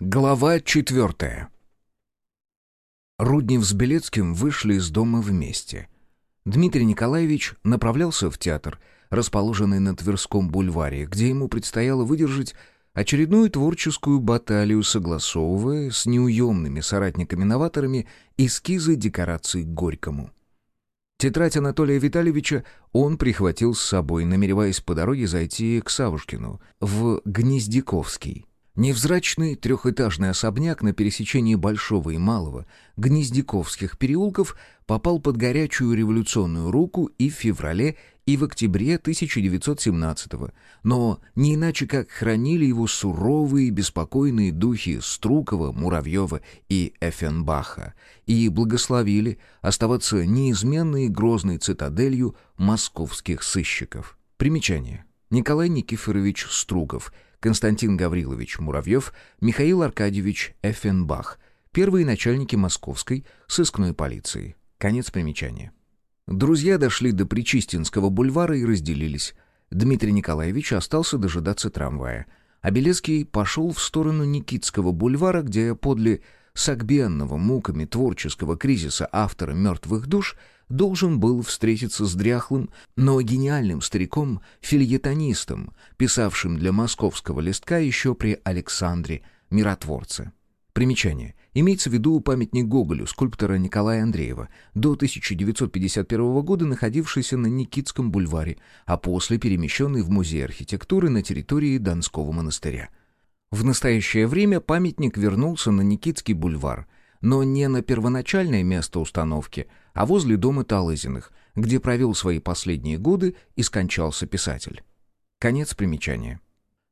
Глава четвертая. Руднев с Белецким вышли из дома вместе. Дмитрий Николаевич направлялся в театр, расположенный на Тверском бульваре, где ему предстояло выдержать очередную творческую баталию, согласовывая с неуемными соратниками-новаторами эскизы декораций к Горькому. Тетрадь Анатолия Витальевича он прихватил с собой, намереваясь по дороге зайти к Савушкину, в Гнездяковский. Невзрачный трехэтажный особняк на пересечении Большого и Малого Гнездяковских переулков попал под горячую революционную руку и в феврале, и в октябре 1917-го, но не иначе как хранили его суровые беспокойные духи Струкова, Муравьева и Эффенбаха и благословили оставаться неизменной грозной цитаделью московских сыщиков. Примечание. Николай Никифорович Струков – Константин Гаврилович Муравьев, Михаил Аркадьевич Эффенбах, первые начальники московской сыскной полиции. Конец примечания. Друзья дошли до Причистинского бульвара и разделились. Дмитрий Николаевич остался дожидаться трамвая, а Белецкий пошел в сторону Никитского бульвара, где подле согбенного муками творческого кризиса автора «Мертвых душ» должен был встретиться с дряхлым, но гениальным стариком-фильетонистом, писавшим для московского листка еще при Александре Миротворце. Примечание. Имеется в виду памятник Гоголю, скульптора Николая Андреева, до 1951 года находившийся на Никитском бульваре, а после перемещенный в Музей архитектуры на территории Донского монастыря. В настоящее время памятник вернулся на Никитский бульвар, но не на первоначальное место установки, а возле дома Талызиных, где провел свои последние годы и скончался писатель. Конец примечания.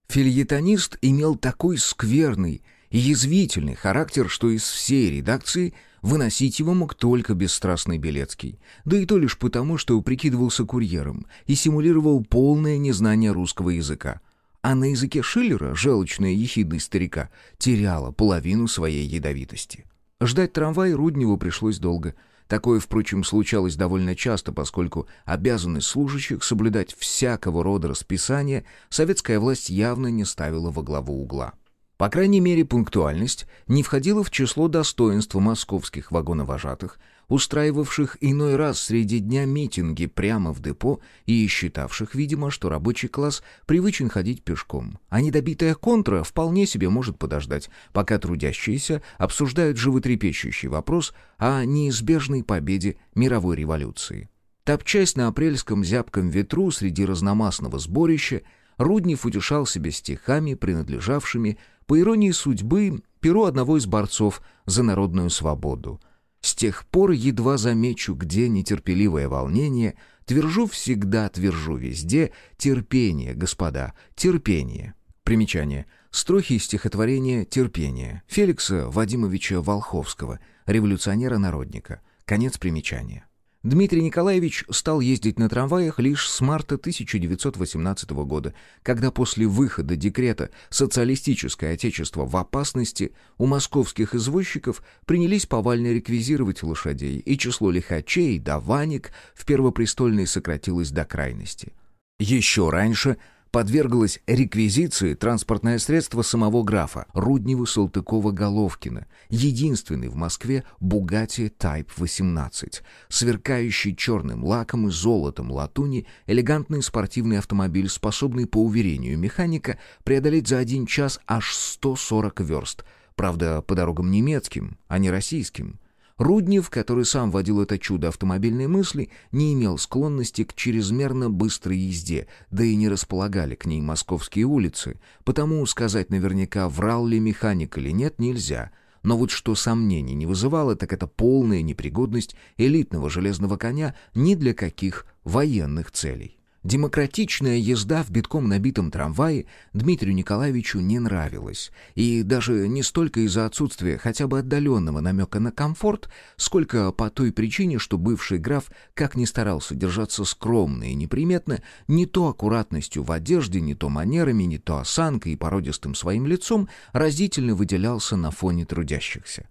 Фильетонист имел такой скверный язвительный характер, что из всей редакции выносить его мог только бесстрастный Белецкий, да и то лишь потому, что прикидывался курьером и симулировал полное незнание русского языка — а на языке Шиллера желчная ехидность старика теряла половину своей ядовитости. Ждать трамвая Рудневу пришлось долго. Такое, впрочем, случалось довольно часто, поскольку обязанность служащих соблюдать всякого рода расписание советская власть явно не ставила во главу угла. По крайней мере, пунктуальность не входила в число достоинств московских вагоновожатых, устраивавших иной раз среди дня митинги прямо в депо и считавших, видимо, что рабочий класс привычен ходить пешком, а недобитая контра вполне себе может подождать, пока трудящиеся обсуждают животрепещущий вопрос о неизбежной победе мировой революции. Топчась на апрельском зябком ветру среди разномастного сборища, Руднев утешал себя стихами, принадлежавшими, по иронии судьбы, перу одного из борцов за народную свободу — с тех пор едва замечу, где нетерпеливое волнение, твержу всегда, твержу везде, терпение, господа, терпение. Примечание. Строхи из стихотворения «Терпение» Феликса Вадимовича Волховского, революционера-народника. Конец примечания. Дмитрий Николаевич стал ездить на трамваях лишь с марта 1918 года, когда после выхода декрета «Социалистическое отечество в опасности» у московских извозчиков принялись повально реквизировать лошадей, и число лихачей, даваник в Первопрестольной сократилось до крайности. Еще раньше – подверглось реквизиции транспортное средство самого графа Руднева-Салтыкова-Головкина, единственный в Москве «Бугатти Type 18», сверкающий черным лаком и золотом латуни, элегантный спортивный автомобиль, способный, по уверению механика, преодолеть за один час аж 140 верст, правда, по дорогам немецким, а не российским – Руднев, который сам водил это чудо автомобильной мысли, не имел склонности к чрезмерно быстрой езде, да и не располагали к ней московские улицы, потому сказать наверняка, врал ли механик или нет, нельзя. Но вот что сомнений не вызывало, так это полная непригодность элитного железного коня ни для каких военных целей. Демократичная езда в битком набитом трамвае Дмитрию Николаевичу не нравилась. И даже не столько из-за отсутствия хотя бы отдаленного намека на комфорт, сколько по той причине, что бывший граф, как ни старался держаться скромно и неприметно, не то аккуратностью в одежде, не то манерами, не то осанкой и породистым своим лицом, разительно выделялся на фоне трудящихся.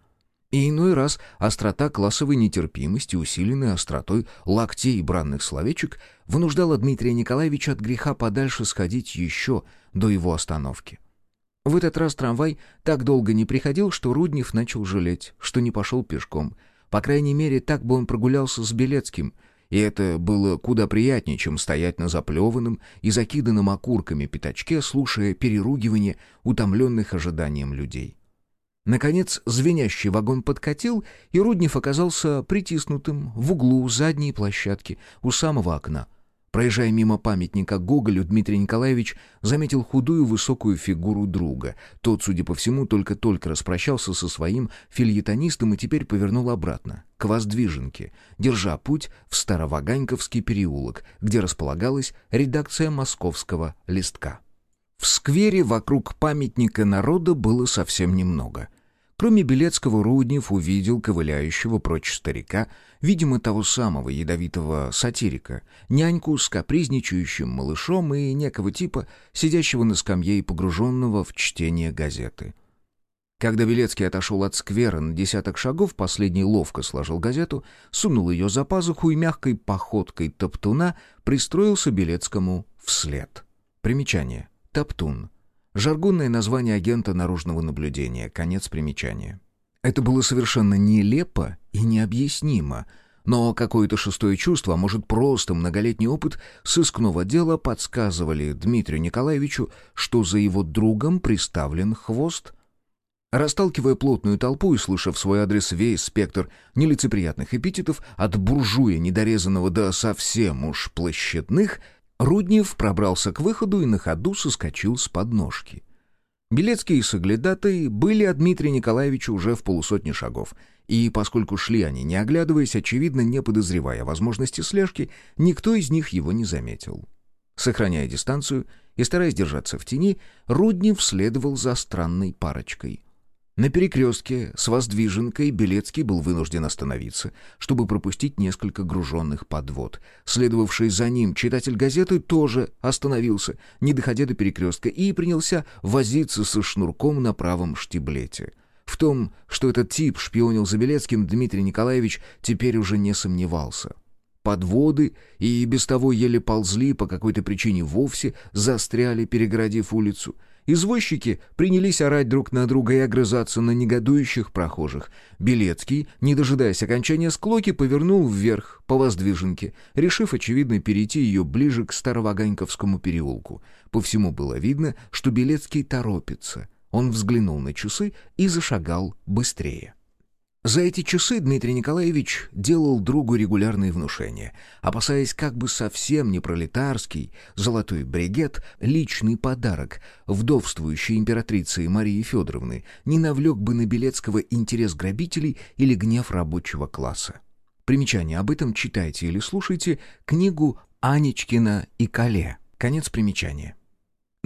И иной раз острота классовой нетерпимости, усиленная остротой локтей и бранных словечек, вынуждала Дмитрия Николаевича от греха подальше сходить еще до его остановки. В этот раз трамвай так долго не приходил, что Руднев начал жалеть, что не пошел пешком. По крайней мере, так бы он прогулялся с Белецким. И это было куда приятнее, чем стоять на заплеванном и закиданном окурками пятачке, слушая переругивание утомленных ожиданием людей. Наконец, звенящий вагон подкатил, и Руднев оказался притиснутым в углу задней площадки у самого окна — Проезжая мимо памятника Гоголю, Дмитрий Николаевич заметил худую высокую фигуру друга. Тот, судя по всему, только-только распрощался со своим фильетонистом и теперь повернул обратно, к Воздвиженке, держа путь в Староваганьковский переулок, где располагалась редакция московского листка. В сквере вокруг памятника народа было совсем немного — Кроме Белецкого, Руднев увидел ковыляющего прочь старика, видимо, того самого ядовитого сатирика, няньку с капризничающим малышом и некого типа, сидящего на скамье и погруженного в чтение газеты. Когда Белецкий отошел от сквера на десяток шагов, последний ловко сложил газету, сунул ее за пазуху и мягкой походкой топтуна пристроился Белецкому вслед. Примечание. Топтун. Жаргонное название агента наружного наблюдения. Конец примечания. Это было совершенно нелепо и необъяснимо, но какое-то шестое чувство, а может просто многолетний опыт сыскного дела подсказывали Дмитрию Николаевичу, что за его другом приставлен хвост. Расталкивая плотную толпу и слыша в свой адрес весь спектр нелицеприятных эпитетов, от буржуя недорезанного до совсем уж площадных — Руднев пробрался к выходу и на ходу соскочил с подножки. Белецкие и Соглядатай были от Дмитрия Николаевича уже в полусотни шагов, и поскольку шли они, не оглядываясь, очевидно, не подозревая возможности слежки, никто из них его не заметил. Сохраняя дистанцию и стараясь держаться в тени, Руднев следовал за странной парочкой. На перекрестке с Воздвиженкой Белецкий был вынужден остановиться, чтобы пропустить несколько груженных подвод. Следовавший за ним читатель газеты тоже остановился, не доходя до перекрестка, и принялся возиться со шнурком на правом штиблете. В том, что этот тип шпионил за Белецким, Дмитрий Николаевич теперь уже не сомневался. Подводы и без того еле ползли, по какой-то причине вовсе застряли, перегородив улицу — Извозчики принялись орать друг на друга и огрызаться на негодующих прохожих. Белецкий, не дожидаясь окончания склоки, повернул вверх по воздвиженке, решив, очевидно, перейти ее ближе к Староваганьковскому переулку. По всему было видно, что Белецкий торопится. Он взглянул на часы и зашагал быстрее. За эти часы Дмитрий Николаевич делал другу регулярные внушения, опасаясь как бы совсем не пролетарский золотой бригет, личный подарок вдовствующей императрицы Марии Федоровны не навлек бы на Белецкого интерес грабителей или гнев рабочего класса. Примечание об этом читайте или слушайте книгу Анечкина и Кале. Конец примечания.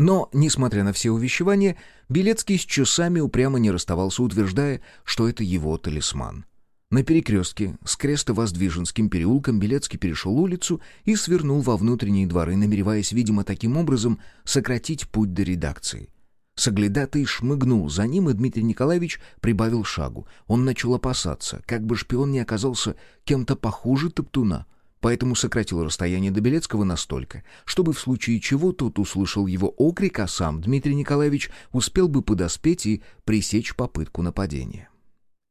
Но, несмотря на все увещевания, Белецкий с часами упрямо не расставался, утверждая, что это его талисман. На перекрестке с Крестово-Воздвиженским переулком Белецкий перешел улицу и свернул во внутренние дворы, намереваясь, видимо, таким образом сократить путь до редакции. Соглядатый шмыгнул за ним, и Дмитрий Николаевич прибавил шагу. Он начал опасаться, как бы шпион не оказался кем-то похуже Топтуна — поэтому сократил расстояние до Белецкого настолько, чтобы в случае чего тот услышал его окрик, а сам Дмитрий Николаевич успел бы подоспеть и пресечь попытку нападения.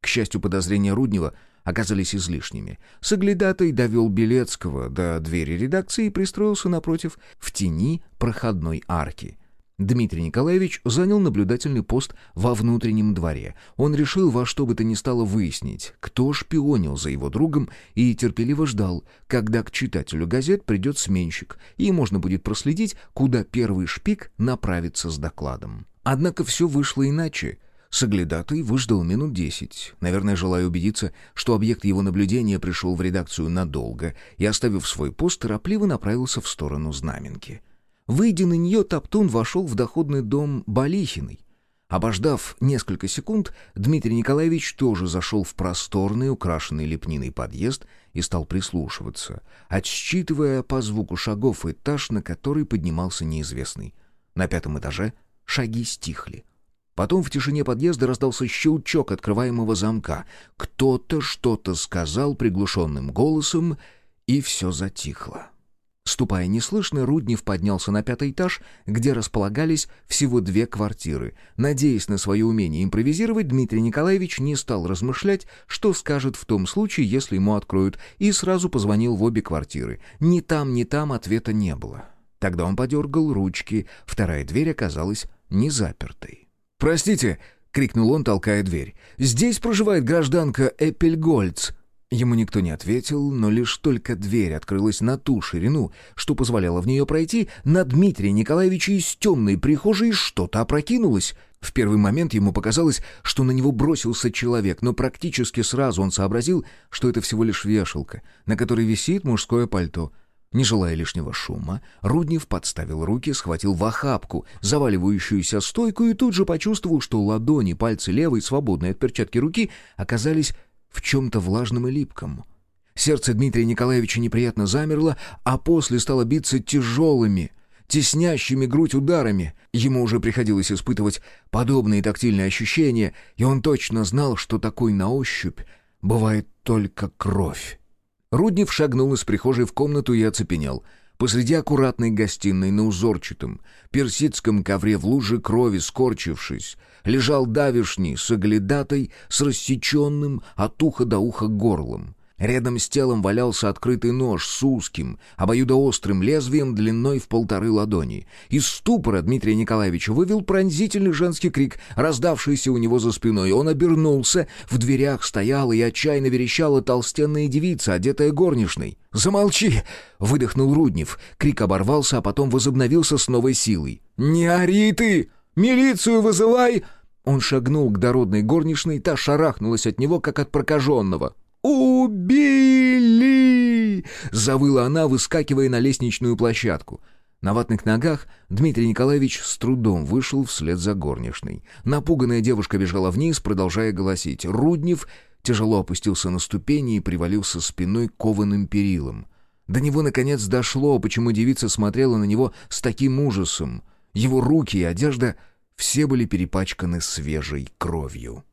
К счастью, подозрения Руднева оказались излишними. Соглядатай довел Белецкого до двери редакции и пристроился напротив в тени проходной арки. Дмитрий Николаевич занял наблюдательный пост во внутреннем дворе. Он решил во что бы то ни стало выяснить, кто шпионил за его другом, и терпеливо ждал, когда к читателю газет придет сменщик, и можно будет проследить, куда первый шпик направится с докладом. Однако все вышло иначе. Соглядатый выждал минут десять, наверное, желая убедиться, что объект его наблюдения пришел в редакцию надолго, и, оставив свой пост, торопливо направился в сторону знаменки. Выйдя на нее, Топтун вошел в доходный дом Балихиной. Обождав несколько секунд, Дмитрий Николаевич тоже зашел в просторный, украшенный лепниной подъезд и стал прислушиваться, отсчитывая по звуку шагов этаж, на который поднимался неизвестный. На пятом этаже шаги стихли. Потом в тишине подъезда раздался щелчок открываемого замка. Кто-то что-то сказал приглушенным голосом, и все затихло. Ступая неслышно, Руднев поднялся на пятый этаж, где располагались всего две квартиры. Надеясь на свое умение импровизировать, Дмитрий Николаевич не стал размышлять, что скажет в том случае, если ему откроют, и сразу позвонил в обе квартиры. Ни там, ни там ответа не было. Тогда он подергал ручки, вторая дверь оказалась не запертой. «Простите!» — крикнул он, толкая дверь. «Здесь проживает гражданка Эппельгольц». Ему никто не ответил, но лишь только дверь открылась на ту ширину, что позволяло в нее пройти, на Дмитрия Николаевича из темной прихожей что-то опрокинулось. В первый момент ему показалось, что на него бросился человек, но практически сразу он сообразил, что это всего лишь вешалка, на которой висит мужское пальто. Не желая лишнего шума, Руднев подставил руки, схватил в охапку заваливающуюся стойку и тут же почувствовал, что ладони, пальцы левой, свободные от перчатки руки, оказались в чем-то влажном и липком. Сердце Дмитрия Николаевича неприятно замерло, а после стало биться тяжелыми, теснящими грудь ударами. Ему уже приходилось испытывать подобные тактильные ощущения, и он точно знал, что такой на ощупь бывает только кровь. Руднев шагнул из прихожей в комнату и оцепенел — Посреди аккуратной гостиной на узорчатом, персидском ковре в луже крови скорчившись, лежал давишний с оглядатой с рассеченным от уха до уха горлом. Рядом с телом валялся открытый нож с узким, обоюдоострым лезвием длиной в полторы ладони. Из ступора Дмитрия Николаевича вывел пронзительный женский крик, раздавшийся у него за спиной. Он обернулся, в дверях стояла и отчаянно верещала толстенная девица, одетая горничной. «Замолчи!» — выдохнул Руднев. Крик оборвался, а потом возобновился с новой силой. «Не ори ты! Милицию вызывай!» Он шагнул к дородной горничной, та шарахнулась от него, как от прокаженного. «Убили!» — завыла она, выскакивая на лестничную площадку. На ватных ногах Дмитрий Николаевич с трудом вышел вслед за горничной. Напуганная девушка бежала вниз, продолжая голосить. Руднев тяжело опустился на ступени и привалился спиной к кованым перилам. До него, наконец, дошло, почему девица смотрела на него с таким ужасом. Его руки и одежда все были перепачканы свежей кровью.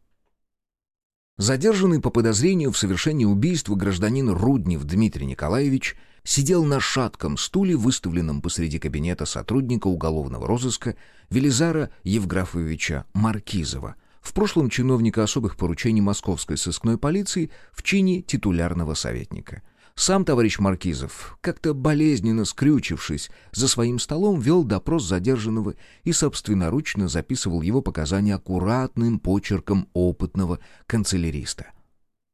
Задержанный по подозрению в совершении убийства гражданин Руднев Дмитрий Николаевич сидел на шатком стуле, выставленном посреди кабинета сотрудника уголовного розыска Велизара Евграфовича Маркизова, в прошлом чиновника особых поручений московской сыскной полиции в чине титулярного советника – сам товарищ Маркизов, как-то болезненно скрючившись, за своим столом вел допрос задержанного и собственноручно записывал его показания аккуратным почерком опытного канцеляриста.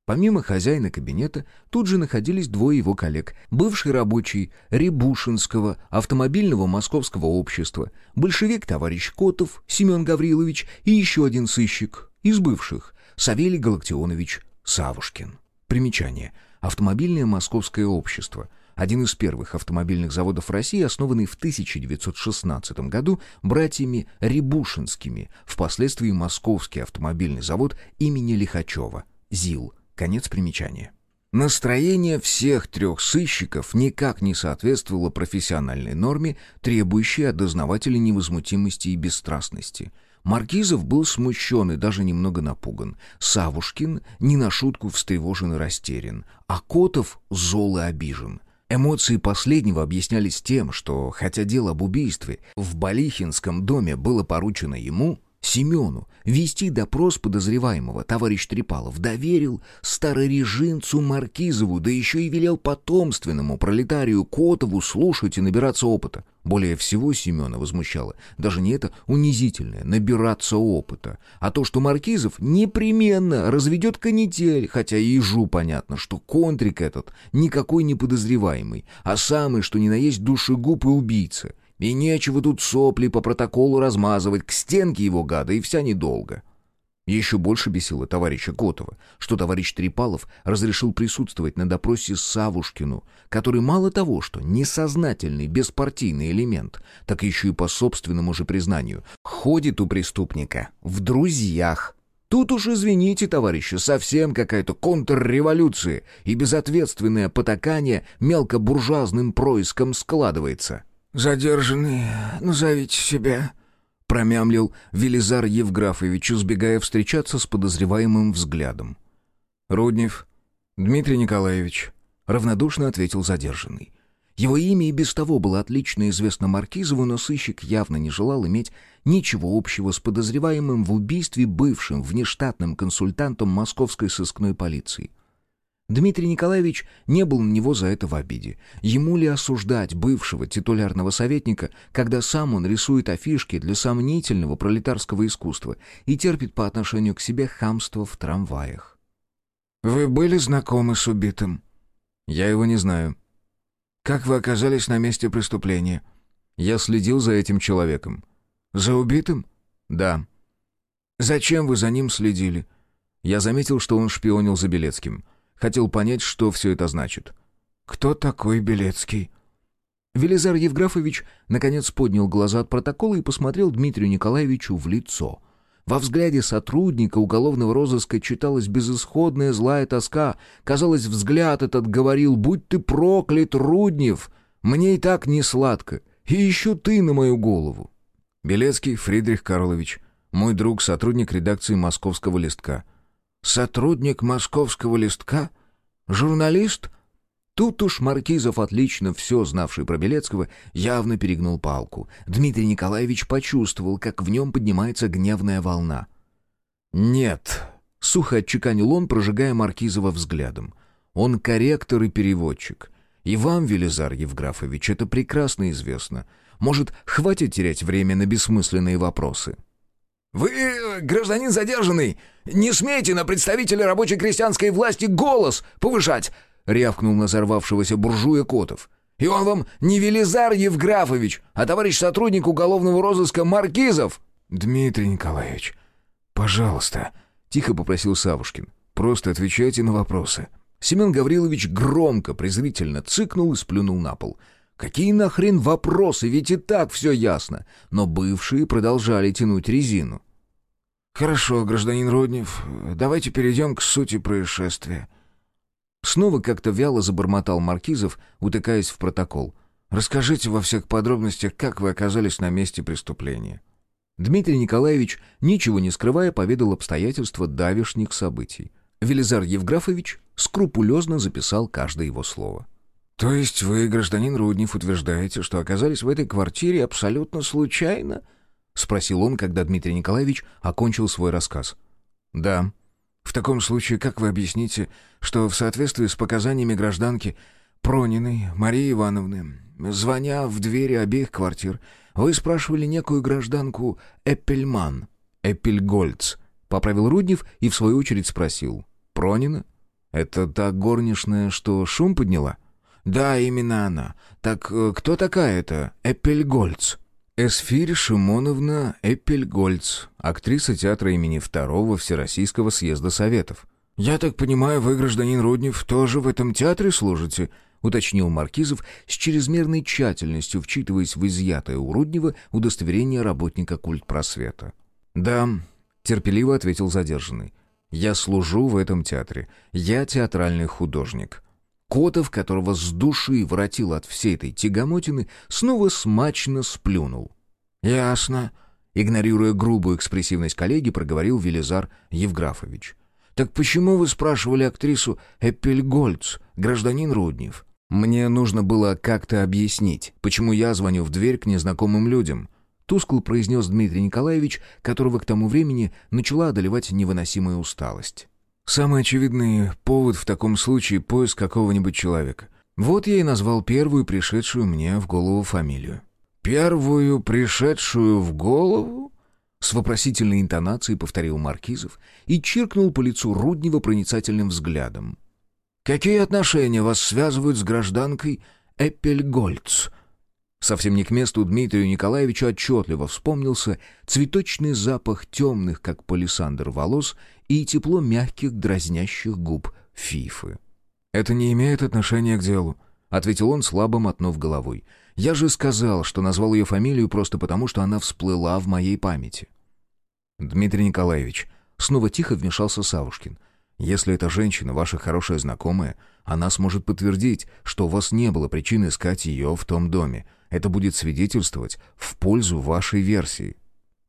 Помимо хозяина кабинета, тут же находились двое его коллег. Бывший рабочий Рябушинского автомобильного московского общества, большевик товарищ Котов Семен Гаврилович и еще один сыщик из бывших, Савелий Галактионович Савушкин. Примечание. Автомобильное московское общество – один из первых автомобильных заводов России, основанный в 1916 году братьями Рябушинскими, впоследствии Московский автомобильный завод имени Лихачева, ЗИЛ. Конец примечания. Настроение всех трех сыщиков никак не соответствовало профессиональной норме, требующей от дознавателя невозмутимости и бесстрастности – Маркизов был смущен и даже немного напуган. Савушкин не на шутку встревожен и растерян, а Котов зол и обижен. Эмоции последнего объяснялись тем, что, хотя дело об убийстве в Балихинском доме было поручено ему, Семену вести допрос подозреваемого товарищ Трепалов доверил старорежимцу Маркизову, да еще и велел потомственному пролетарию Котову слушать и набираться опыта. Более всего Семена возмущало даже не это унизительное «набираться опыта», а то, что Маркизов непременно разведет канитель, хотя и ежу понятно, что контрик этот никакой не подозреваемый, а самый, что ни на есть душегуб и убийца — и нечего тут сопли по протоколу размазывать, к стенке его гада, и вся недолго. Еще больше бесило товарища Котова, что товарищ Трепалов разрешил присутствовать на допросе Савушкину, который мало того, что несознательный, беспартийный элемент, так еще и по собственному же признанию, ходит у преступника в друзьях. Тут уж, извините, товарищи, совсем какая-то контрреволюция и безответственное потакание мелкобуржуазным происком складывается. «Задержанный, назовите себя», — промямлил Велизар Евграфович, избегая встречаться с подозреваемым взглядом. «Руднев, Дмитрий Николаевич», — равнодушно ответил задержанный. Его имя и без того было отлично известно Маркизову, но сыщик явно не желал иметь ничего общего с подозреваемым в убийстве бывшим внештатным консультантом московской сыскной полиции. Дмитрий Николаевич не был на него за это в обиде. Ему ли осуждать бывшего титулярного советника, когда сам он рисует афишки для сомнительного пролетарского искусства и терпит по отношению к себе хамство в трамваях? «Вы были знакомы с убитым?» «Я его не знаю». «Как вы оказались на месте преступления?» «Я следил за этим человеком». «За убитым?» «Да». «Зачем вы за ним следили?» «Я заметил, что он шпионил за Белецким». Хотел понять, что все это значит. «Кто такой Белецкий?» Велизар Евграфович наконец поднял глаза от протокола и посмотрел Дмитрию Николаевичу в лицо. Во взгляде сотрудника уголовного розыска читалась безысходная злая тоска. Казалось, взгляд этот говорил «Будь ты проклят, Руднев! Мне и так не сладко, и еще ты на мою голову!» Белецкий Фридрих Карлович, мой друг, сотрудник редакции «Московского листка». Сотрудник московского листка? Журналист? Тут уж Маркизов, отлично все знавший про Белецкого, явно перегнул палку. Дмитрий Николаевич почувствовал, как в нем поднимается гневная волна. «Нет», — сухо отчеканил он, прожигая Маркизова взглядом. «Он корректор и переводчик. И вам, Велизар Евграфович, это прекрасно известно. Может, хватит терять время на бессмысленные вопросы?» «Вы, гражданин задержанный, не смейте на представителя рабочей крестьянской власти голос повышать!» — рявкнул на взорвавшегося буржуя Котов. «И он вам не Велизар Евграфович, а товарищ сотрудник уголовного розыска Маркизов!» «Дмитрий Николаевич, пожалуйста», — тихо попросил Савушкин. «Просто отвечайте на вопросы». Семен Гаврилович громко, презрительно цыкнул и сплюнул на пол. Какие нахрен вопросы, ведь и так все ясно. Но бывшие продолжали тянуть резину. «Хорошо, гражданин Руднев, давайте перейдем к сути происшествия». Снова как-то вяло забормотал Маркизов, утыкаясь в протокол. «Расскажите во всех подробностях, как вы оказались на месте преступления». Дмитрий Николаевич, ничего не скрывая, поведал обстоятельства давешних событий. Велизар Евграфович скрупулезно записал каждое его слово. «То есть вы, гражданин Руднев, утверждаете, что оказались в этой квартире абсолютно случайно?» — спросил он, когда Дмитрий Николаевич окончил свой рассказ. «Да». «В таком случае, как вы объясните, что в соответствии с показаниями гражданки Прониной Марии Ивановны, звоня в двери обеих квартир, вы спрашивали некую гражданку Эппельман?» «Эппельгольц», — поправил Руднев и в свою очередь спросил. «Пронина? Это та горничная, что шум подняла?» «Да, именно она. Так э, кто такая эта Эппельгольц?» Эсфирь Шимоновна Эппельгольц, актриса театра имени Второго Всероссийского съезда Советов. «Я так понимаю, вы, гражданин Руднев, тоже в этом театре служите?» — уточнил Маркизов с чрезмерной тщательностью, вчитываясь в изъятое у Руднева удостоверение работника культпросвета. «Да», — терпеливо ответил задержанный. «Я служу в этом театре. Я театральный художник». Котов, которого с души воротил от всей этой тягомотины, снова смачно сплюнул. «Ясно», — игнорируя грубую экспрессивность коллеги, проговорил Велизар Евграфович. «Так почему вы спрашивали актрису Эппельгольц, гражданин Руднев?» «Мне нужно было как-то объяснить, почему я звоню в дверь к незнакомым людям», — тускло произнес Дмитрий Николаевич, которого к тому времени начала одолевать невыносимая усталость. Самый очевидный повод в таком случае — поиск какого-нибудь человека. Вот я и назвал первую пришедшую мне в голову фамилию. «Первую пришедшую в голову?» С вопросительной интонацией повторил Маркизов и чиркнул по лицу Руднева проницательным взглядом. «Какие отношения вас связывают с гражданкой Эппельгольц?» Совсем не к месту Дмитрию Николаевичу отчетливо вспомнился цветочный запах темных, как палисандр, волос и тепло мягких дразнящих губ Фифы. «Это не имеет отношения к делу», — ответил он, слабо мотнув головой. «Я же сказал, что назвал ее фамилию просто потому, что она всплыла в моей памяти». «Дмитрий Николаевич», — снова тихо вмешался Савушкин, «если эта женщина ваша хорошая знакомая, она сможет подтвердить, что у вас не было причин искать ее в том доме. Это будет свидетельствовать в пользу вашей версии».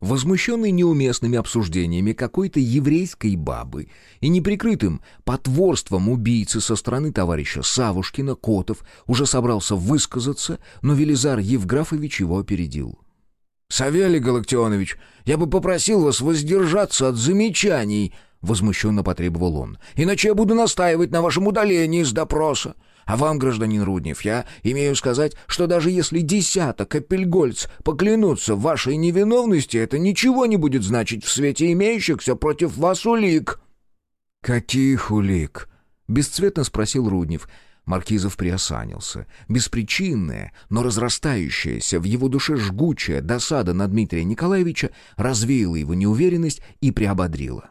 Возмущенный неуместными обсуждениями какой-то еврейской бабы и неприкрытым потворством убийцы со стороны товарища Савушкина, Котов уже собрался высказаться, но Велизар Евграфович его опередил. «Савелий Галактионович, я бы попросил вас воздержаться от замечаний», — возмущенно потребовал он. «Иначе я буду настаивать на вашем удалении из допроса. А вам, гражданин Руднев, я имею сказать, что даже если десяток Эппельгольц поклянутся в вашей невиновности, это ничего не будет значить в свете имеющихся против вас улик». «Каких улик?» — бесцветно спросил Руднев. Маркизов приосанился. Беспричинная, но разрастающаяся в его душе жгучая досада на Дмитрия Николаевича развеяла его неуверенность и приободрила.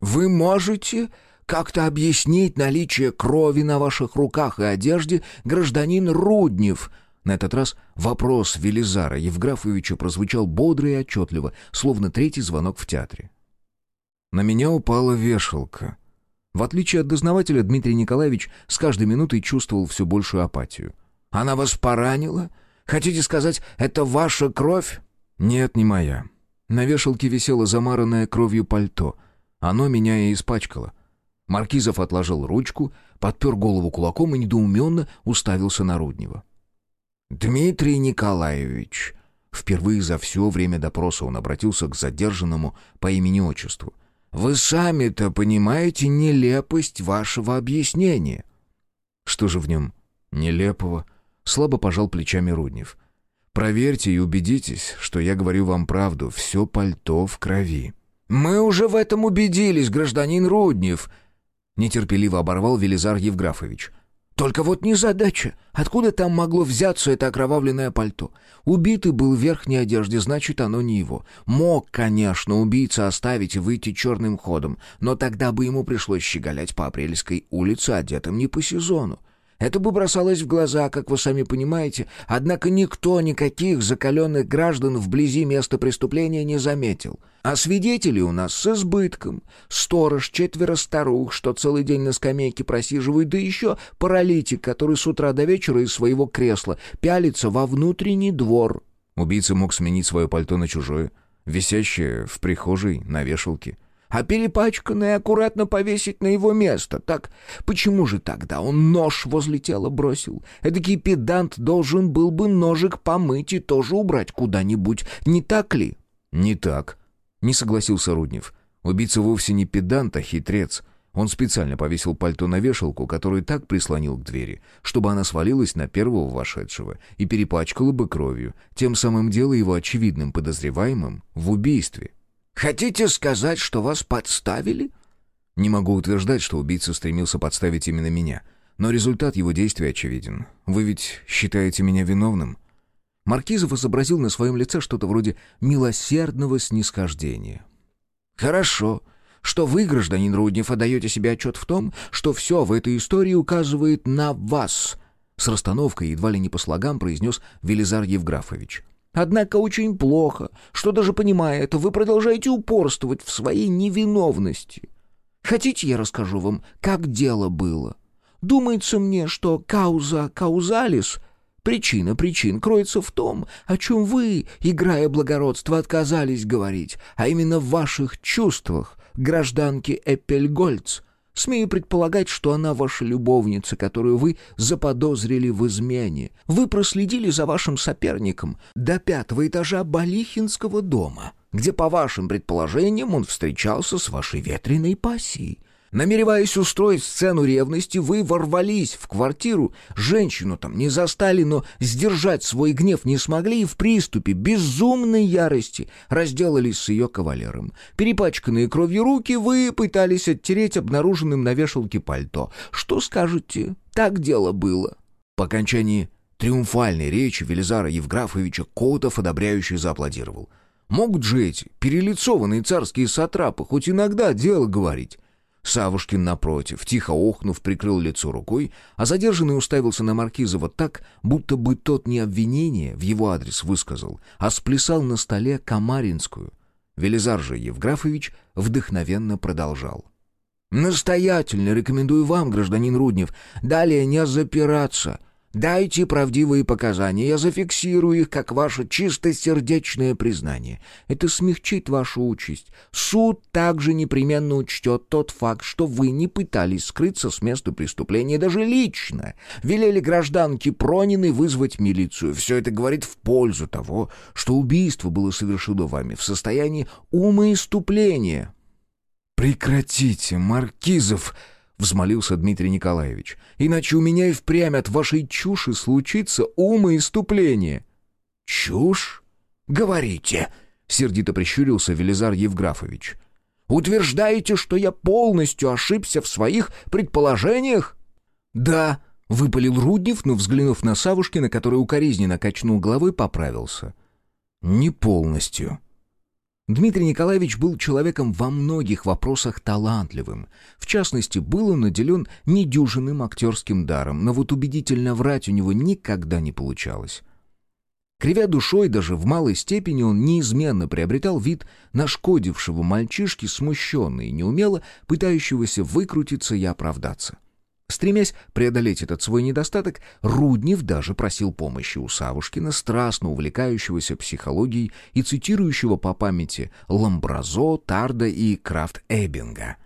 «Вы можете как-то объяснить наличие крови на ваших руках и одежде гражданин Руднев?» На этот раз вопрос Велизара Евграфовича прозвучал бодро и отчетливо, словно третий звонок в театре. На меня упала вешалка. В отличие от дознавателя, Дмитрий Николаевич с каждой минутой чувствовал все большую апатию. «Она вас поранила? Хотите сказать, это ваша кровь?» «Нет, не моя. На вешалке висело замаранное кровью пальто. Оно меня и испачкало. Маркизов отложил ручку, подпер голову кулаком и недоуменно уставился на Руднева. «Дмитрий Николаевич...» Впервые за все время допроса он обратился к задержанному по имени-отчеству. «Вы сами-то понимаете нелепость вашего объяснения». «Что же в нем нелепого?» Слабо пожал плечами Руднев. «Проверьте и убедитесь, что я говорю вам правду. Все пальто в крови». «Мы уже в этом убедились, гражданин Руднев», нетерпеливо оборвал Велизар Евграфович. Только вот незадача. Откуда там могло взяться это окровавленное пальто? Убитый был в верхней одежде, значит, оно не его. Мог, конечно, убийца оставить и выйти черным ходом, но тогда бы ему пришлось щеголять по Апрельской улице, одетым не по сезону. Это бы бросалось в глаза, как вы сами понимаете, однако никто никаких закаленных граждан вблизи места преступления не заметил. А свидетелей у нас с избытком. Сторож, четверо старух, что целый день на скамейке просиживают, да еще паралитик, который с утра до вечера из своего кресла пялится во внутренний двор. Убийца мог сменить свое пальто на чужое, висящее в прихожей на вешалке а перепачканное аккуратно повесить на его место. Так почему же тогда он нож возле тела бросил? Эдакий педант должен был бы ножик помыть и тоже убрать куда-нибудь, не так ли? Не так, не согласился Руднев. Убийца вовсе не педант, а хитрец. Он специально повесил пальто на вешалку, которую так прислонил к двери, чтобы она свалилась на первого вошедшего и перепачкала бы кровью, тем самым делая его очевидным подозреваемым в убийстве. Хотите сказать, что вас подставили?» Не могу утверждать, что убийца стремился подставить именно меня, но результат его действий очевиден. Вы ведь считаете меня виновным?» Маркизов изобразил на своем лице что-то вроде милосердного снисхождения. «Хорошо, что вы, гражданин Руднев, отдаете себе отчет в том, что все в этой истории указывает на вас», с расстановкой едва ли не по слогам произнес Велизар Евграфович. Однако очень плохо, что даже понимая это, вы продолжаете упорствовать в своей невиновности. Хотите, я расскажу вам, как дело было? Думается мне, что кауза каузалис, причина причин, кроется в том, о чем вы, играя благородство, отказались говорить, а именно в ваших чувствах, гражданки Эппельгольц — Смею предполагать, что она ваша любовница, которую вы заподозрили в измене. Вы проследили за вашим соперником до пятого этажа Балихинского дома, где, по вашим предположениям, он встречался с вашей ветреной пассией. Намереваясь устроить сцену ревности, вы ворвались в квартиру, женщину там не застали, но сдержать свой гнев не смогли и в приступе безумной ярости разделались с ее кавалером. Перепачканные кровью руки вы пытались оттереть обнаруженным на вешалке пальто. Что скажете? Так дело было. По окончании триумфальной речи Велизара Евграфовича Котов одобряющий зааплодировал. Могут же эти перелицованные царские сатрапы хоть иногда дело говорить. Савушкин, напротив, тихо охнув, прикрыл лицо рукой, а задержанный уставился на Маркизова так, будто бы тот не обвинение в его адрес высказал, а сплясал на столе Камаринскую. Велизар же Евграфович вдохновенно продолжал. «Настоятельно рекомендую вам, гражданин Руднев, далее не запираться. Дайте правдивые показания, я зафиксирую их как ваше чистосердечное признание. Это смягчит вашу участь. Суд также непременно учтет тот факт, что вы не пытались скрыться с места преступления даже лично. Велели гражданке Прониной вызвать милицию. Все это говорит в пользу того, что убийство было совершено вами в состоянии умоиступления». «Прекратите, Маркизов!» Взмолился Дмитрий Николаевич. «Иначе у меня и впрямь от вашей чуши случится умоиступление». «Чушь? Говорите!» — сердито прищурился Велизар Евграфович. «Утверждаете, что я полностью ошибся в своих предположениях?» «Да», — выпалил Руднев, но, взглянув на Савушкина, который укоризненно качнул головой, поправился. «Не полностью». Дмитрий Николаевич был человеком во многих вопросах талантливым. В частности, был он наделен недюжинным актерским даром, но вот убедительно врать у него никогда не получалось. Кривя душой, даже в малой степени он неизменно приобретал вид нашкодившего мальчишки, смущенный и неумело пытающегося выкрутиться и оправдаться. Стремясь преодолеть этот свой недостаток, Руднев даже просил помощи у Савушкина, страстно увлекающегося психологией и цитирующего по памяти Ламбразо, Тарда и Крафт Эббинга.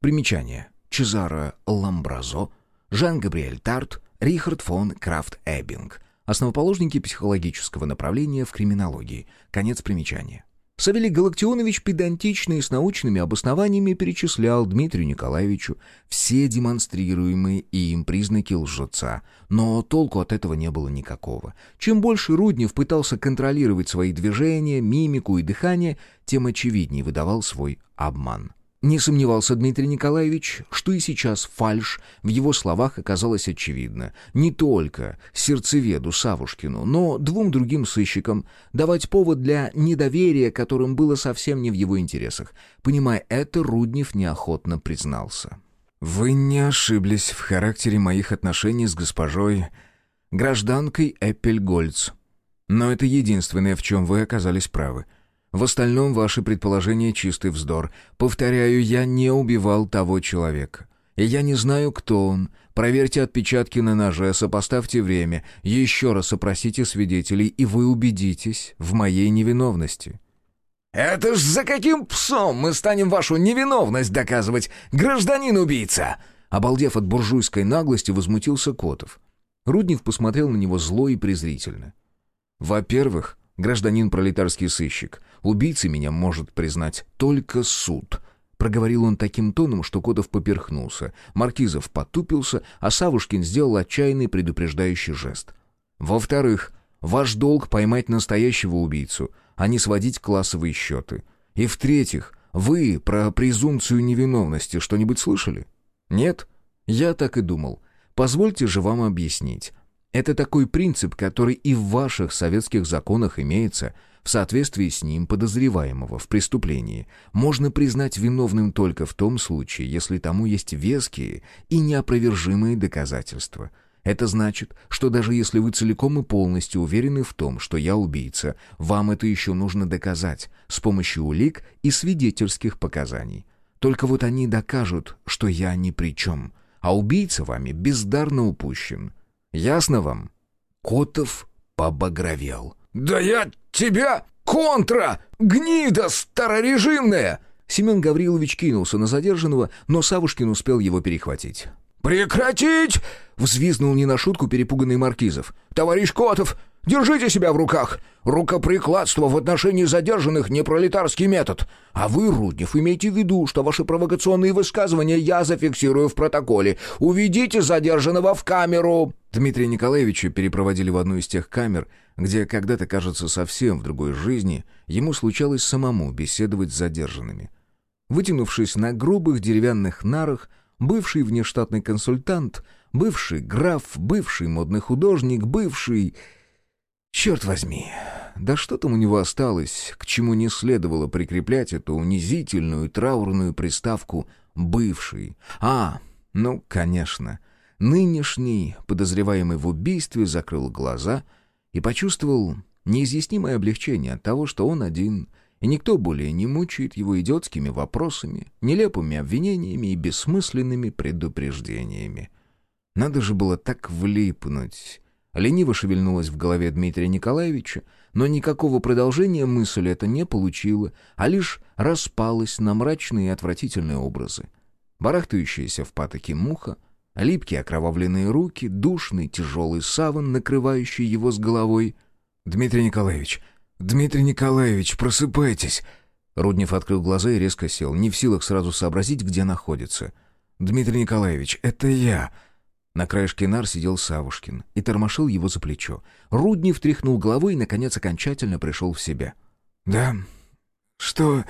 Примечание. Чезаро Ламбразо, Жан-Габриэль Тарт, Рихард фон Крафт Эббинг. Основоположники психологического направления в криминологии. Конец примечания. Савелий Галактионович педантично и с научными обоснованиями перечислял Дмитрию Николаевичу все демонстрируемые им признаки лжеца, но толку от этого не было никакого. Чем больше Руднев пытался контролировать свои движения, мимику и дыхание, тем очевиднее выдавал свой обман. Не сомневался Дмитрий Николаевич, что и сейчас фальшь в его словах оказалась очевидна. Не только сердцеведу Савушкину, но двум другим сыщикам давать повод для недоверия, которым было совсем не в его интересах. Понимая это, Руднев неохотно признался. «Вы не ошиблись в характере моих отношений с госпожой гражданкой Эппельгольц. Но это единственное, в чем вы оказались правы». В остальном ваши предположения чистый вздор. Повторяю, я не убивал того человека. И я не знаю, кто он. Проверьте отпечатки на ноже, сопоставьте время, еще раз опросите свидетелей, и вы убедитесь в моей невиновности». «Это ж за каким псом мы станем вашу невиновность доказывать, гражданин-убийца?» Обалдев от буржуйской наглости, возмутился Котов. Руднев посмотрел на него зло и презрительно. «Во-первых, гражданин пролетарский сыщик, Убийцей меня может признать только суд». Проговорил он таким тоном, что Котов поперхнулся. Маркизов потупился, а Савушкин сделал отчаянный предупреждающий жест. «Во-вторых, ваш долг поймать настоящего убийцу, а не сводить классовые счеты. И в-третьих, вы про презумпцию невиновности что-нибудь слышали? Нет? Я так и думал. Позвольте же вам объяснить. Это такой принцип, который и в ваших советских законах имеется – в соответствии с ним подозреваемого в преступлении можно признать виновным только в том случае, если тому есть веские и неопровержимые доказательства. Это значит, что даже если вы целиком и полностью уверены в том, что я убийца, вам это еще нужно доказать с помощью улик и свидетельских показаний. Только вот они докажут, что я ни при чем, а убийца вами бездарно упущен. Ясно вам?» Котов побагровел. «Да я тебя контра! Гнида старорежимная!» Семен Гаврилович кинулся на задержанного, но Савушкин успел его перехватить. «Прекратить!» — взвизнул не на шутку перепуганный Маркизов. «Товарищ Котов, держите себя в руках! Рукоприкладство в отношении задержанных — не пролетарский метод. А вы, Руднев, имейте в виду, что ваши провокационные высказывания я зафиксирую в протоколе. Уведите задержанного в камеру!» Дмитрия Николаевича перепроводили в одну из тех камер, где когда-то, кажется, совсем в другой жизни ему случалось самому беседовать с задержанными. Вытянувшись на грубых деревянных нарах, бывший внештатный консультант, бывший граф, бывший модный художник, бывший... Черт возьми, да что там у него осталось, к чему не следовало прикреплять эту унизительную траурную приставку «бывший». А, ну, конечно, нынешний, подозреваемый в убийстве, закрыл глаза и почувствовал неизъяснимое облегчение от того, что он один — и никто более не мучает его идиотскими вопросами, нелепыми обвинениями и бессмысленными предупреждениями. Надо же было так влипнуть Лениво шевельнулась в голове Дмитрия Николаевича, но никакого продолжения мысли это не получило, а лишь распалась на мрачные и отвратительные образы. Барахтающаяся в патоке муха, липкие окровавленные руки, душный тяжелый саван, накрывающий его с головой. «Дмитрий Николаевич! Дмитрий Николаевич, просыпайтесь!» Руднев открыл глаза и резко сел, не в силах сразу сообразить, где находится. «Дмитрий Николаевич, это я!» На краешке нар сидел Савушкин и тормошил его за плечо. Руднев тряхнул головой и, наконец, окончательно пришел в себя. «Да? Что?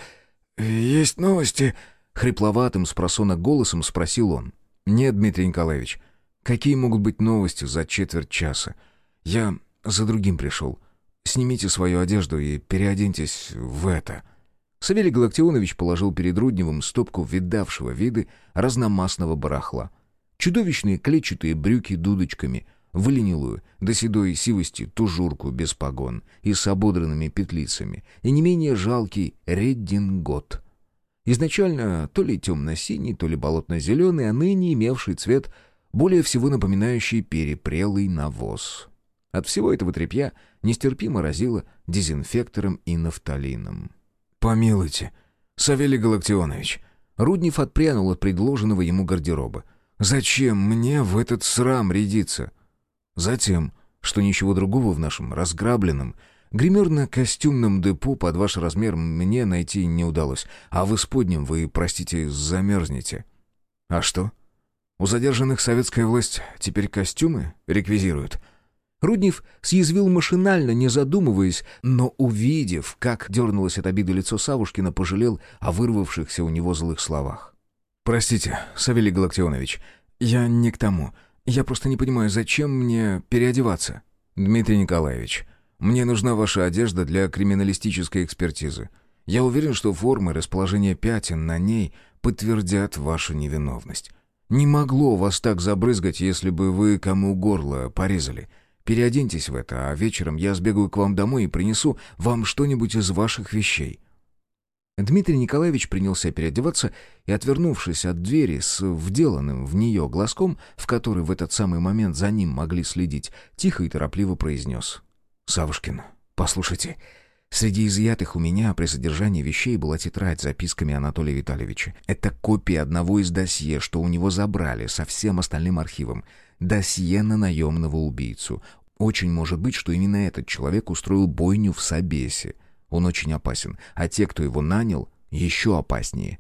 Есть новости?» Хрипловатым, спросонок голосом спросил он. «Нет, Дмитрий Николаевич. Какие могут быть новости за четверть часа? Я за другим пришел. Снимите свою одежду и переоденьтесь в это». Савелий Галактионович положил перед Рудневым стопку видавшего виды разномастного барахла. Чудовищные клетчатые брюки дудочками, выленилую до седой сивости тужурку без погон и с ободранными петлицами, и не менее жалкий реддингот. Изначально то ли темно-синий, то ли болотно-зеленый, а ныне имевший цвет, более всего напоминающий перепрелый навоз. От всего этого тряпья нестерпимо разило дезинфектором и нафталином. «Помилуйте, Савелий Галактионович!» Руднев отпрянул от предложенного ему гардероба. «Зачем мне в этот срам рядиться?» «Затем, что ничего другого в нашем разграбленном, гримерно-костюмном депо под ваш размер мне найти не удалось, а в исподнем вы, простите, замерзнете». «А что? У задержанных советская власть теперь костюмы реквизирует?» Руднев съязвил машинально, не задумываясь, но, увидев, как дернулось от обиды лицо Савушкина, пожалел о вырвавшихся у него злых словах. «Простите, Савелий Галактионович, я не к тому. Я просто не понимаю, зачем мне переодеваться?» «Дмитрий Николаевич, мне нужна ваша одежда для криминалистической экспертизы. Я уверен, что формы расположения пятен на ней подтвердят вашу невиновность. Не могло вас так забрызгать, если бы вы кому горло порезали. Переоденьтесь в это, а вечером я сбегаю к вам домой и принесу вам что-нибудь из ваших вещей». Дмитрий Николаевич принялся переодеваться и, отвернувшись от двери с вделанным в нее глазком, в который в этот самый момент за ним могли следить, тихо и торопливо произнес. «Савушкин, послушайте, среди изъятых у меня при содержании вещей была тетрадь с записками Анатолия Витальевича. Это копия одного из досье, что у него забрали со всем остальным архивом досье на наемного убийцу. Очень может быть, что именно этот человек устроил бойню в Собесе. Он очень опасен, а те, кто его нанял, еще опаснее.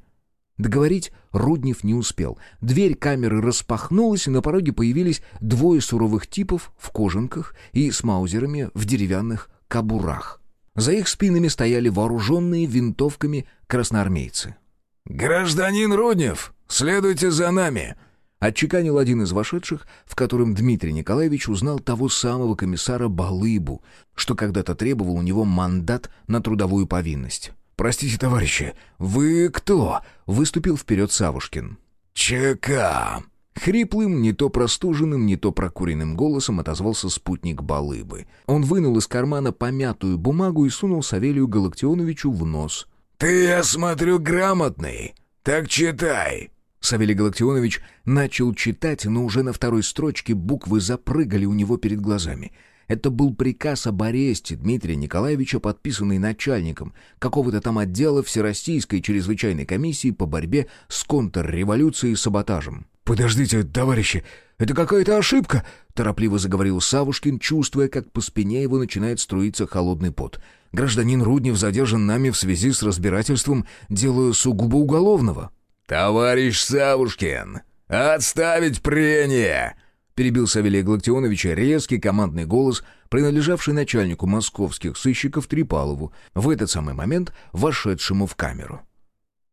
Договорить Руднев не успел. Дверь камеры распахнулась, и на пороге появились двое суровых типов в кожанках и с маузерами в деревянных кобурах. За их спинами стояли вооруженные винтовками красноармейцы. «Гражданин Руднев, следуйте за нами!» Отчеканил один из вошедших, в котором Дмитрий Николаевич узнал того самого комиссара Балыбу, что когда-то требовал у него мандат на трудовую повинность. «Простите, товарищи, вы кто?» — выступил вперед Савушкин. «ЧК!» Хриплым, не то простуженным, не то прокуренным голосом отозвался спутник Балыбы. Он вынул из кармана помятую бумагу и сунул Савелию Галактионовичу в нос. «Ты, я смотрю, грамотный. Так читай. Савелий Галактионович начал читать, но уже на второй строчке буквы запрыгали у него перед глазами. Это был приказ об аресте Дмитрия Николаевича, подписанный начальником какого-то там отдела Всероссийской чрезвычайной комиссии по борьбе с контрреволюцией и саботажем. «Подождите, товарищи, это какая-то ошибка!» — торопливо заговорил Савушкин, чувствуя, как по спине его начинает струиться холодный пот. «Гражданин Руднев задержан нами в связи с разбирательством дела сугубо уголовного». «Товарищ Савушкин, отставить прение!» перебил Савелия Галактионовича резкий командный голос, принадлежавший начальнику московских сыщиков Трипалову, в этот самый момент вошедшему в камеру.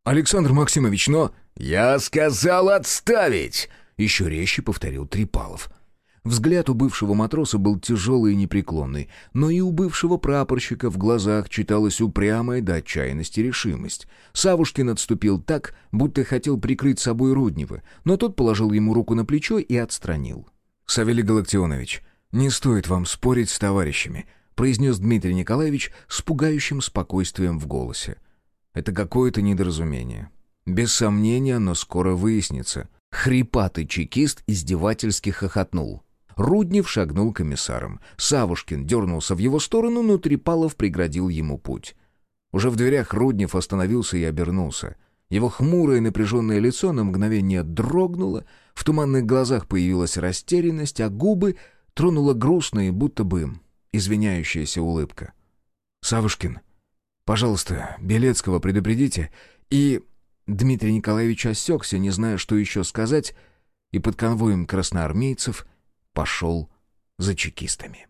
«Александр Максимович, но...» «Я сказал отставить!» — еще резче повторил Трипалов. Взгляд у бывшего матроса был тяжелый и непреклонный, но и у бывшего прапорщика в глазах читалась упрямая до отчаянности решимость. Савушкин отступил так, будто хотел прикрыть собой Руднева, но тот положил ему руку на плечо и отстранил. «Савелий Галактионович, не стоит вам спорить с товарищами», произнес Дмитрий Николаевич с пугающим спокойствием в голосе. «Это какое-то недоразумение. Без сомнения, но скоро выяснится». Хрипатый чекист издевательски хохотнул. Руднев шагнул к комиссарам. Савушкин дернулся в его сторону, но Трипалов преградил ему путь. Уже в дверях Руднев остановился и обернулся. Его хмурое напряженное лицо на мгновение дрогнуло, в туманных глазах появилась растерянность, а губы тронула грустная, будто бы извиняющаяся улыбка. «Савушкин, пожалуйста, Белецкого предупредите и...» Дмитрий Николаевич осекся, не зная, что еще сказать, и под конвоем красноармейцев пошел за чекистами.